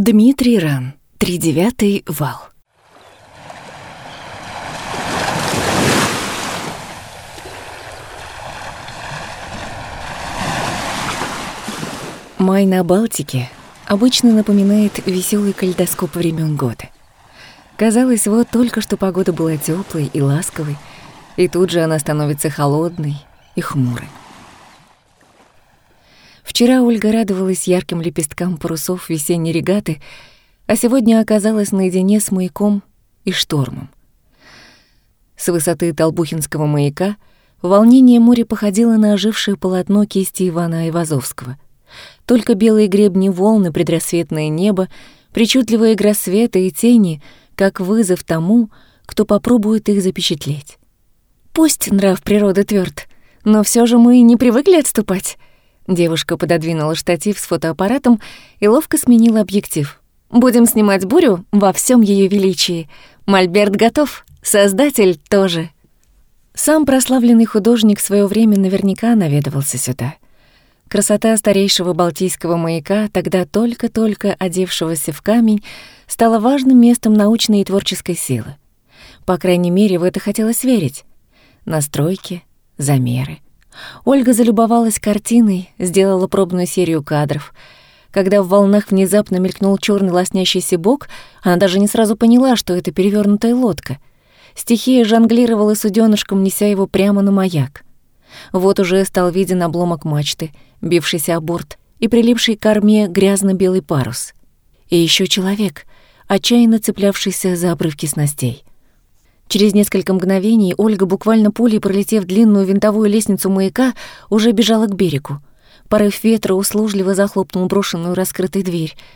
Дмитрий Ран, тридевятый вал. Май на Балтике обычно напоминает веселый калейдоскоп времен года. Казалось, вот только что погода была теплой и ласковой, и тут же она становится холодной и хмурой. Вчера Ольга радовалась ярким лепесткам парусов весенней регаты, а сегодня оказалась наедине с маяком и штормом. С высоты Толбухинского маяка волнение моря походило на ожившее полотно кисти Ивана Айвазовского — только белые гребни волны, предрассветное небо, причудливая игра света и тени, как вызов тому, кто попробует их запечатлеть. Пусть нрав природы тверд, но все же мы не привыкли отступать. Девушка пододвинула штатив с фотоаппаратом и ловко сменила объектив. Будем снимать бурю во всем ее величии. Мольберт готов, создатель тоже. Сам прославленный художник в свое время наверняка наведывался сюда — Красота старейшего Балтийского маяка, тогда только-только одевшегося в камень, стала важным местом научной и творческой силы. По крайней мере, в это хотелось верить. Настройки, замеры. Ольга залюбовалась картиной, сделала пробную серию кадров. Когда в волнах внезапно мелькнул черный лоснящийся бок, она даже не сразу поняла, что это перевернутая лодка. Стихия жонглировала суденышком, неся его прямо на маяк. Вот уже стал виден обломок мачты, бившийся о борт, и прилипший к корме грязно-белый парус. И еще человек, отчаянно цеплявшийся за обрывки снастей. Через несколько мгновений Ольга, буквально пулей пролетев длинную винтовую лестницу маяка, уже бежала к берегу. Порыв ветра услужливо захлопнул брошенную раскрытой дверь —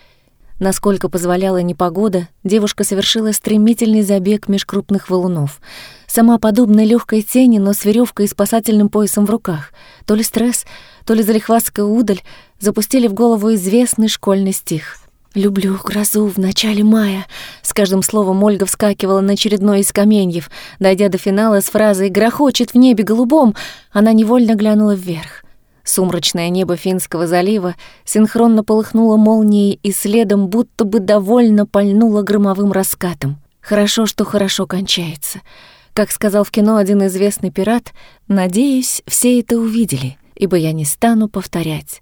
Насколько позволяла непогода, девушка совершила стремительный забег меж крупных валунов. Сама подобная легкой тени, но с веревкой и спасательным поясом в руках. То ли стресс, то ли залихватская удаль запустили в голову известный школьный стих. «Люблю грозу в начале мая». С каждым словом Ольга вскакивала на очередной из каменьев. Дойдя до финала с фразой «грохочет в небе голубом», она невольно глянула вверх. Сумрачное небо Финского залива синхронно полыхнуло молнией и следом будто бы довольно пальнуло громовым раскатом. Хорошо, что хорошо кончается. Как сказал в кино один известный пират, «Надеюсь, все это увидели, ибо я не стану повторять».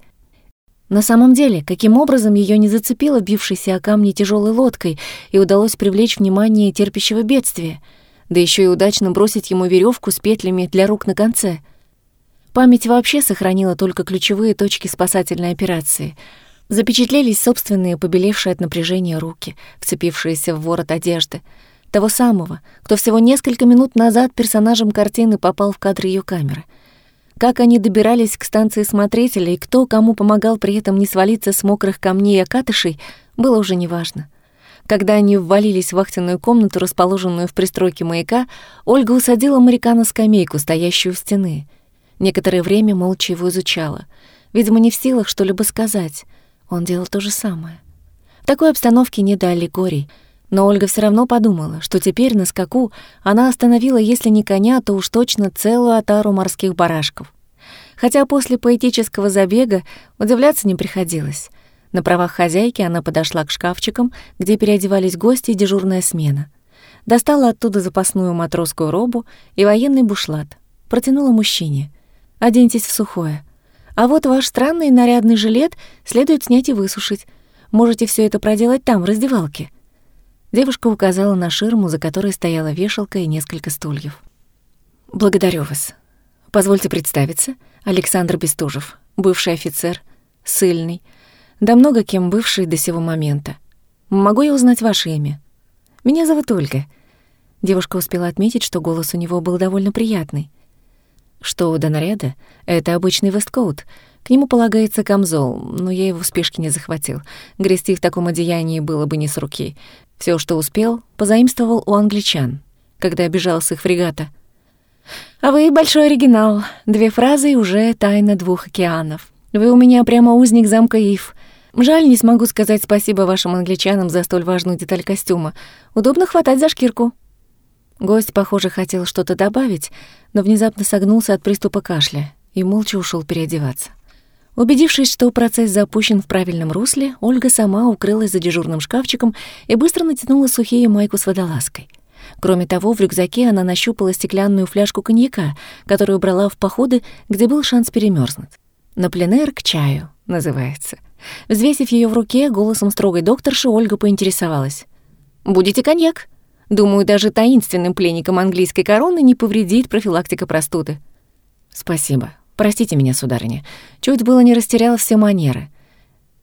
На самом деле, каким образом ее не зацепило бившейся о камни тяжелой лодкой и удалось привлечь внимание терпящего бедствия, да еще и удачно бросить ему веревку с петлями для рук на конце — Память вообще сохранила только ключевые точки спасательной операции. Запечатлелись собственные побелевшие от напряжения руки, вцепившиеся в ворот одежды. Того самого, кто всего несколько минут назад персонажем картины попал в кадр ее камеры. Как они добирались к станции смотрителя и кто кому помогал при этом не свалиться с мокрых камней и окатышей, было уже неважно. Когда они ввалились в вахтенную комнату, расположенную в пристройке маяка, Ольга усадила моряка на скамейку, стоящую у стены — Некоторое время молча его изучала. Видимо, не в силах что-либо сказать. Он делал то же самое. В такой обстановке не до аллегорий. Но Ольга все равно подумала, что теперь на скаку она остановила, если не коня, то уж точно целую отару морских барашков. Хотя после поэтического забега удивляться не приходилось. На правах хозяйки она подошла к шкафчикам, где переодевались гости и дежурная смена. Достала оттуда запасную матросскую робу и военный бушлат. Протянула мужчине — Оденьтесь в сухое. А вот ваш странный нарядный жилет следует снять и высушить. Можете все это проделать там, в раздевалке». Девушка указала на ширму, за которой стояла вешалка и несколько стульев. «Благодарю вас. Позвольте представиться. Александр Бестужев, бывший офицер, сильный, да много кем бывший до сего момента. Могу я узнать ваше имя? Меня зовут Ольга». Девушка успела отметить, что голос у него был довольно приятный что до наряда — это обычный весткоут. К нему полагается камзол, но я его в спешке не захватил. Грести в таком одеянии было бы не с руки. Все, что успел, позаимствовал у англичан, когда бежал с их фрегата. «А вы большой оригинал. Две фразы и уже тайна двух океанов. Вы у меня прямо узник замка Ив. Жаль, не смогу сказать спасибо вашим англичанам за столь важную деталь костюма. Удобно хватать за шкирку». Гость, похоже, хотел что-то добавить, но внезапно согнулся от приступа кашля и молча ушел переодеваться. Убедившись, что процесс запущен в правильном русле, Ольга сама укрылась за дежурным шкафчиком и быстро натянула сухие майку с водолазкой. Кроме того, в рюкзаке она нащупала стеклянную фляжку коньяка, которую брала в походы, где был шанс перемерзнуть. «На пленэр к чаю» называется. Взвесив ее в руке, голосом строгой докторши Ольга поинтересовалась. «Будете коньяк?» Думаю, даже таинственным пленникам английской короны не повредит профилактика простуды. Спасибо. Простите меня, сударыня. Чуть было не растерял все манеры.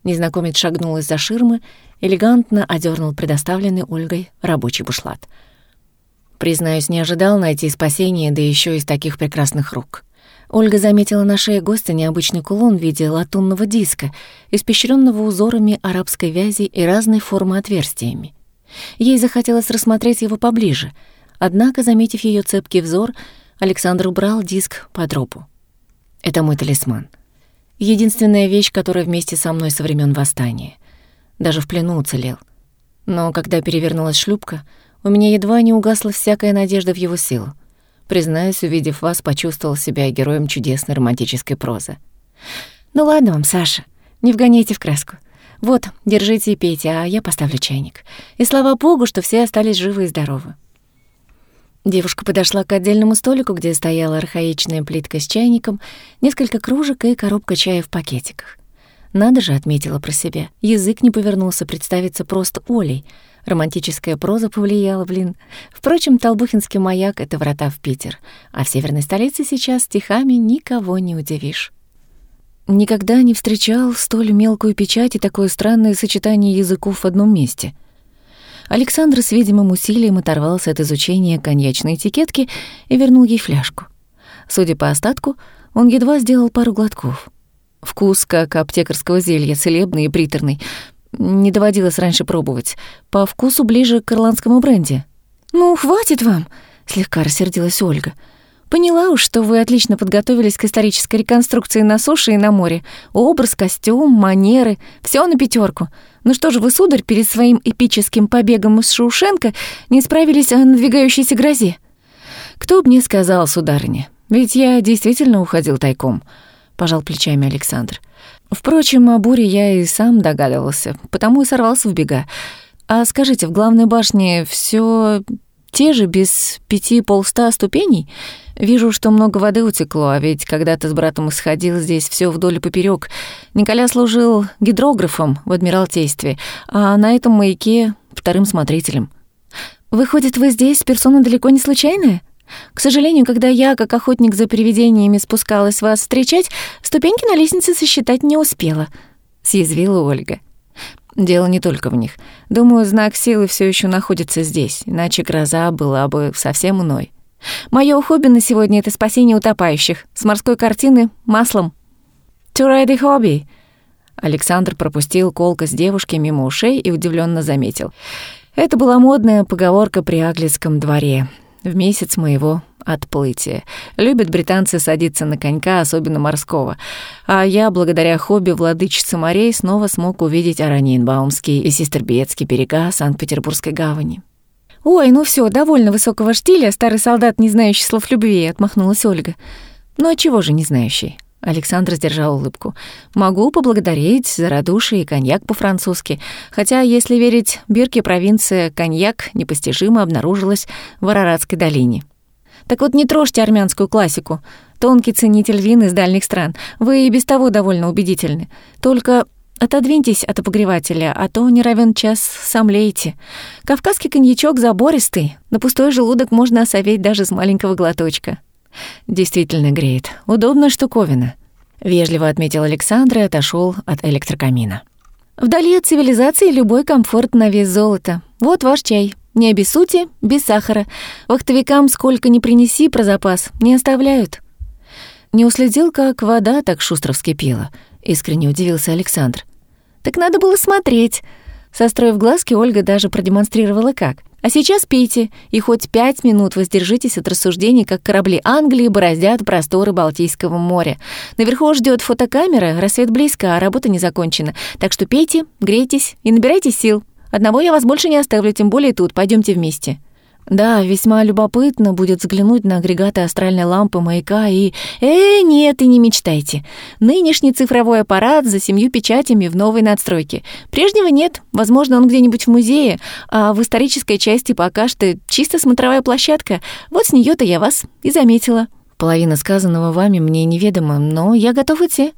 Незнакомец шагнул из-за ширмы, элегантно одернул предоставленный Ольгой рабочий бушлат. Признаюсь, не ожидал найти спасение, да еще из таких прекрасных рук. Ольга заметила на шее гостя необычный кулон в виде латунного диска, испещренного узорами арабской вязи и разной формы отверстиями. Ей захотелось рассмотреть его поближе, однако, заметив ее цепкий взор, Александр убрал диск под ропу. «Это мой талисман. Единственная вещь, которая вместе со мной со времен восстания. Даже в плену уцелел. Но когда перевернулась шлюпка, у меня едва не угасла всякая надежда в его силу. Признаюсь, увидев вас, почувствовал себя героем чудесной романтической прозы. Ну ладно вам, Саша, не вгоняйте в краску. Вот, держите и пейте, а я поставлю чайник. И слава богу, что все остались живы и здоровы. Девушка подошла к отдельному столику, где стояла архаичная плитка с чайником, несколько кружек и коробка чая в пакетиках. Надо же, отметила про себя. Язык не повернулся представиться просто Олей — Романтическая проза повлияла, блин. Впрочем, Толбухинский маяк — это врата в Питер, а в северной столице сейчас стихами никого не удивишь. Никогда не встречал столь мелкую печать и такое странное сочетание языков в одном месте. Александр с видимым усилием оторвался от изучения коньячной этикетки и вернул ей фляжку. Судя по остатку, он едва сделал пару глотков. Вкус, как аптекарского зелья, целебный и приторный — не доводилось раньше пробовать. По вкусу ближе к ирландскому бренди. «Ну, хватит вам!» — слегка рассердилась Ольга. «Поняла уж, что вы отлично подготовились к исторической реконструкции на суше и на море. Образ, костюм, манеры — все на пятерку. Ну что же вы, сударь, перед своим эпическим побегом из Шаушенко не справились о надвигающейся грозе?» «Кто б мне сказал, сударыня? Ведь я действительно уходил тайком», — пожал плечами Александр. Впрочем, о буре я и сам догадывался, потому и сорвался в бега. А скажите, в главной башне все те же, без пяти полста ступеней? Вижу, что много воды утекло, а ведь когда-то с братом исходил здесь все вдоль и поперёк. Николя служил гидрографом в Адмиралтействе, а на этом маяке — вторым смотрителем. Выходит, вы здесь персона далеко не случайная? К сожалению, когда я, как охотник за привидениями, спускалась вас встречать, ступеньки на лестнице сосчитать не успела», — съязвила Ольга. «Дело не только в них. Думаю, знак силы все еще находится здесь, иначе гроза была бы совсем иной. Моё хобби на сегодня — это спасение утопающих. С морской картины — маслом. «To ride a hobby», Александр пропустил колкость девушки мимо ушей и удивленно заметил. Это была модная поговорка при Аглицком дворе в месяц моего отплытия. Любят британцы садиться на конька, особенно морского. А я, благодаря хобби владычицы морей, снова смог увидеть Аранинбаумский и Сестербецкий берега Санкт-Петербургской гавани. «Ой, ну все, довольно высокого штиля, старый солдат, не знающий слов любви», — отмахнулась Ольга. «Ну а чего же не знающий? Александр сдержал улыбку. «Могу поблагодарить за радушие и коньяк по-французски. Хотя, если верить Бирке, провинция коньяк непостижимо обнаружилась в Араратской долине». «Так вот не трожьте армянскую классику. Тонкий ценитель вин из дальних стран. Вы и без того довольно убедительны. Только отодвиньтесь от обогревателя, а то не равен час сомлеете. Кавказский коньячок забористый. На пустой желудок можно осоветь даже с маленького глоточка». Действительно греет. Удобная штуковина. Вежливо отметил Александр и отошел от электрокамина. Вдали от цивилизации любой комфорт на вес золота. Вот ваш чай. Не обессудьте, без сахара. Вахтовикам сколько ни принеси про запас, не оставляют. Не уследил, как вода так шустро вскипела. Искренне удивился Александр. Так надо было смотреть. Состроив глазки, Ольга даже продемонстрировала как. А сейчас пейте, и хоть пять минут воздержитесь от рассуждений, как корабли Англии бороздят просторы Балтийского моря. Наверху ждет фотокамера, рассвет близко, а работа не закончена. Так что пейте, грейтесь и набирайте сил. Одного я вас больше не оставлю, тем более тут, пойдемте вместе». Да, весьма любопытно будет взглянуть на агрегаты астральной лампы маяка и... Э, нет, и не мечтайте. Нынешний цифровой аппарат за семью печатями в новой надстройке. Прежнего нет, возможно, он где-нибудь в музее, а в исторической части пока что чисто смотровая площадка. Вот с нее то я вас и заметила. Половина сказанного вами мне неведома, но я готов идти.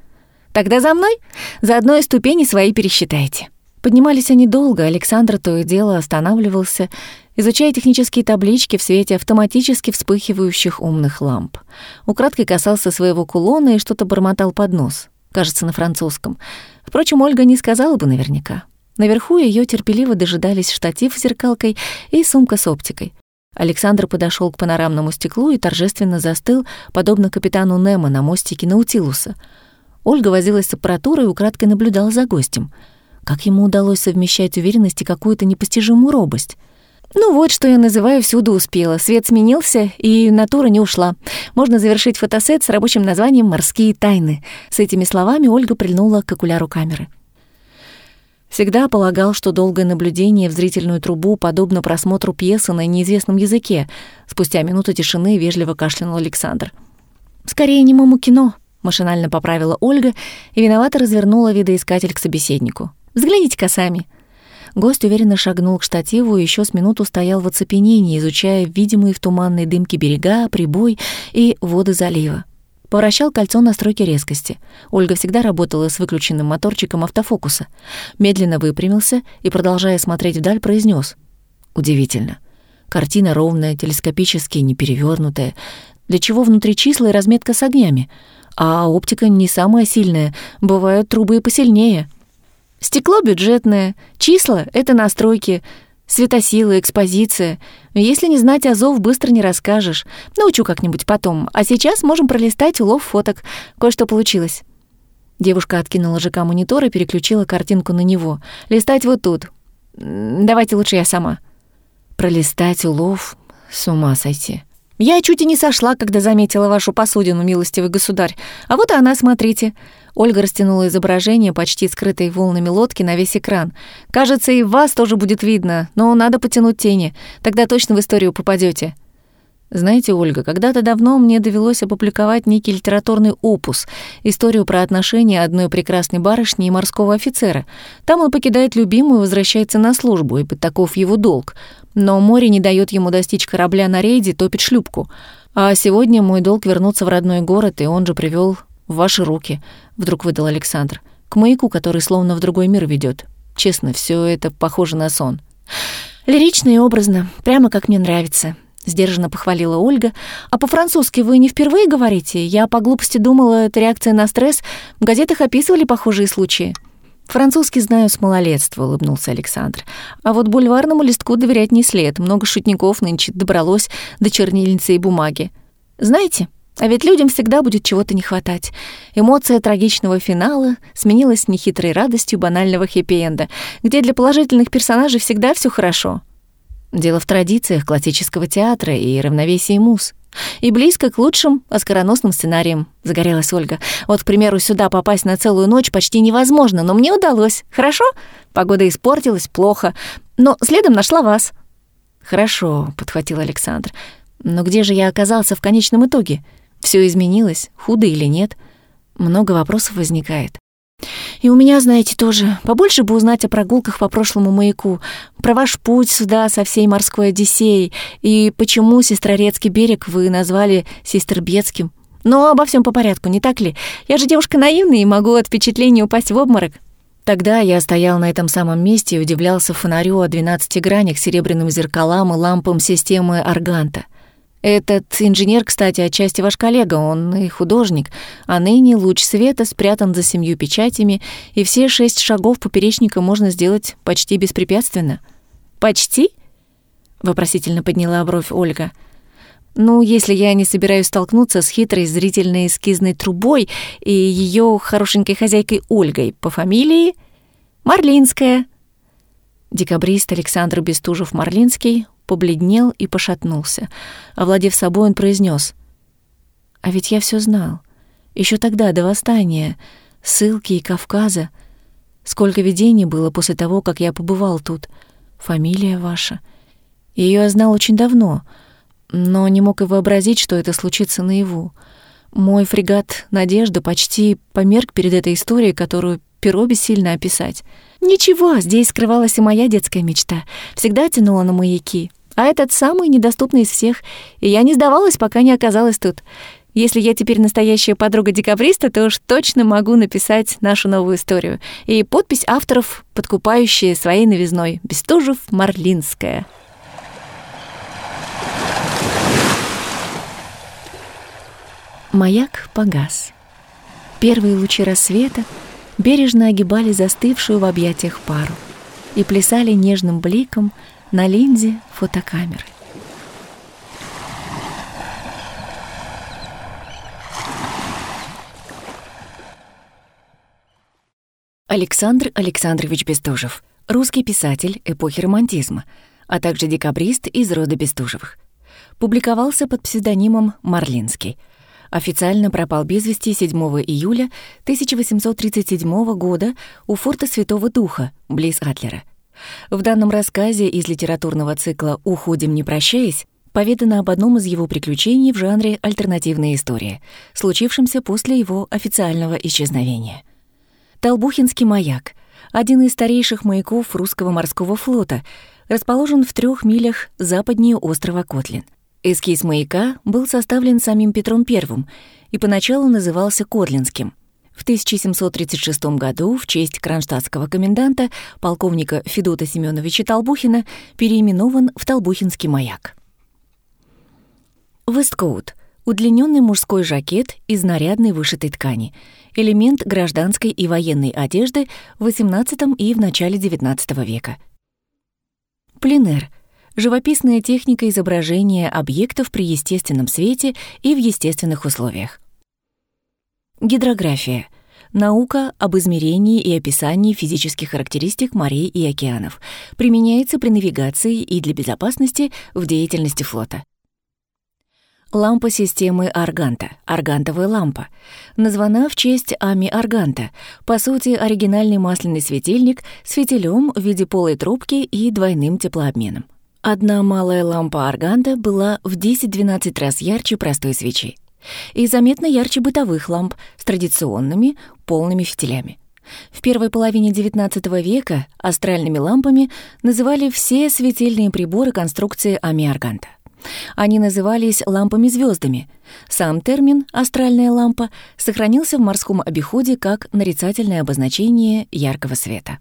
Тогда за мной. За одной ступени свои пересчитайте. Поднимались они долго, Александр то и дело останавливался, изучая технические таблички в свете автоматически вспыхивающих умных ламп. Украдкой касался своего кулона и что-то бормотал под нос, кажется, на французском. Впрочем, Ольга не сказала бы наверняка. Наверху ее терпеливо дожидались штатив с зеркалкой и сумка с оптикой. Александр подошел к панорамному стеклу и торжественно застыл, подобно капитану Немо на мостике Наутилуса. Ольга возилась с аппаратурой и украдкой наблюдала за гостем — как ему удалось совмещать уверенность и какую-то непостижимую робость? Ну вот, что я называю «всюду успела». Свет сменился, и натура не ушла. Можно завершить фотосет с рабочим названием «Морские тайны». С этими словами Ольга прильнула к окуляру камеры. Всегда полагал, что долгое наблюдение в зрительную трубу подобно просмотру пьесы на неизвестном языке. Спустя минуту тишины вежливо кашлянул Александр. «Скорее немому кино», — машинально поправила Ольга и виновато развернула видоискатель к собеседнику. Взгляните-ка сами». Гость уверенно шагнул к штативу и еще с минуту стоял в оцепенении, изучая видимые в туманной дымке берега, прибой и воды залива. Повращал кольцо настройки резкости. Ольга всегда работала с выключенным моторчиком автофокуса. Медленно выпрямился и, продолжая смотреть вдаль, произнес: «Удивительно. Картина ровная, телескопически не перевернутая. Для чего внутри числа и разметка с огнями? А оптика не самая сильная, бывают трубы и посильнее». Стекло бюджетное, числа — это настройки, светосилы, экспозиция. Если не знать азов, быстро не расскажешь. Научу как-нибудь потом. А сейчас можем пролистать улов фоток. Кое-что получилось». Девушка откинула ЖК монитор и переключила картинку на него. «Листать вот тут. Давайте лучше я сама». «Пролистать улов? С ума сойти». «Я чуть и не сошла, когда заметила вашу посудину, милостивый государь. А вот и она, смотрите». Ольга растянула изображение почти скрытой волнами лодки на весь экран. «Кажется, и вас тоже будет видно, но надо потянуть тени. Тогда точно в историю попадете. Знаете, Ольга, когда-то давно мне довелось опубликовать некий литературный опус, историю про отношения одной прекрасной барышни и морского офицера. Там он покидает любимую и возвращается на службу, ибо таков его долг. Но море не дает ему достичь корабля на рейде, топит шлюпку. А сегодня мой долг вернуться в родной город, и он же привел в ваши руки, вдруг выдал Александр, к маяку, который словно в другой мир ведет. Честно, все это похоже на сон. Лирично и образно, прямо как мне нравится. Сдержанно похвалила Ольга. «А по-французски вы не впервые говорите? Я по глупости думала, это реакция на стресс. В газетах описывали похожие случаи». «Французский знаю с малолетства», — улыбнулся Александр. «А вот бульварному листку доверять не след. Много шутников нынче добралось до чернильницы и бумаги. Знаете, а ведь людям всегда будет чего-то не хватать. Эмоция трагичного финала сменилась нехитрой радостью банального хэппи-энда, где для положительных персонажей всегда все хорошо. Дело в традициях классического театра и равновесии муз. И близко к лучшим оскароносным сценариям, загорелась Ольга. Вот, к примеру, сюда попасть на целую ночь почти невозможно, но мне удалось. Хорошо? Погода испортилась, плохо. Но следом нашла вас. Хорошо, подхватил Александр. Но где же я оказался в конечном итоге? Все изменилось, худо или нет? Много вопросов возникает. И у меня, знаете, тоже побольше бы узнать о прогулках по прошлому маяку, про ваш путь сюда со всей морской Одиссеей и почему Сестрорецкий берег вы назвали Сестрбецким. Но обо всем по порядку, не так ли? Я же девушка наивная и могу от впечатления упасть в обморок. Тогда я стоял на этом самом месте и удивлялся фонарю о 12 гранях, серебряным зеркалам и лампам системы Арганта — этот инженер, кстати, отчасти ваш коллега, он и художник, а ныне луч света спрятан за семью печатями, и все шесть шагов поперечника можно сделать почти беспрепятственно». «Почти?» — вопросительно подняла бровь Ольга. «Ну, если я не собираюсь столкнуться с хитрой зрительной эскизной трубой и ее хорошенькой хозяйкой Ольгой по фамилии Марлинская». Декабрист Александр Бестужев-Марлинский побледнел и пошатнулся. Овладев собой, он произнес: «А ведь я все знал. Еще тогда, до восстания, ссылки и Кавказа. Сколько видений было после того, как я побывал тут. Фамилия ваша. Ее я знал очень давно, но не мог и вообразить, что это случится наяву. Мой фрегат «Надежда» почти померк перед этой историей, которую перо бессильно описать. Ничего, здесь скрывалась и моя детская мечта. Всегда тянула на маяки. А этот самый недоступный из всех. И я не сдавалась, пока не оказалась тут. Если я теперь настоящая подруга декабриста, то уж точно могу написать нашу новую историю. И подпись авторов, подкупающая своей новизной. Бестужев-Марлинская. Маяк погас. Первые лучи рассвета бережно огибали застывшую в объятиях пару и плясали нежным бликом на линзе фотокамеры. Александр Александрович Бестужев, русский писатель эпохи романтизма, а также декабрист из рода Бестужевых. Публиковался под псевдонимом Марлинский — официально пропал без вести 7 июля 1837 года у форта Святого Духа, близ Атлера. В данном рассказе из литературного цикла «Уходим, не прощаясь» поведано об одном из его приключений в жанре альтернативная история, случившемся после его официального исчезновения. Толбухинский маяк — один из старейших маяков русского морского флота, расположен в трех милях западнее острова Котлин — Эскиз маяка был составлен самим Петром I и поначалу назывался Котлинским. В 1736 году в честь кронштадтского коменданта полковника Федота Семеновича Толбухина переименован в Толбухинский маяк. Весткоут — удлиненный мужской жакет из нарядной вышитой ткани, элемент гражданской и военной одежды в XVIII и в начале XIX века. Пленер — живописная техника изображения объектов при естественном свете и в естественных условиях. Гидрография — наука об измерении и описании физических характеристик морей и океанов, применяется при навигации и для безопасности в деятельности флота. Лампа системы Арганта, аргантовая лампа, названа в честь Ами Арганта, по сути, оригинальный масляный светильник с фитилем в виде полой трубки и двойным теплообменом. Одна малая лампа арганда была в 10-12 раз ярче простой свечи и заметно ярче бытовых ламп с традиционными полными фитилями. В первой половине XIX века астральными лампами называли все светильные приборы конструкции амиарганта. Они назывались лампами звездами. Сам термин «астральная лампа» сохранился в морском обиходе как нарицательное обозначение яркого света.